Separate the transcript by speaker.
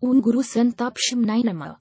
Speaker 1: Un guru sunt apșim nainema.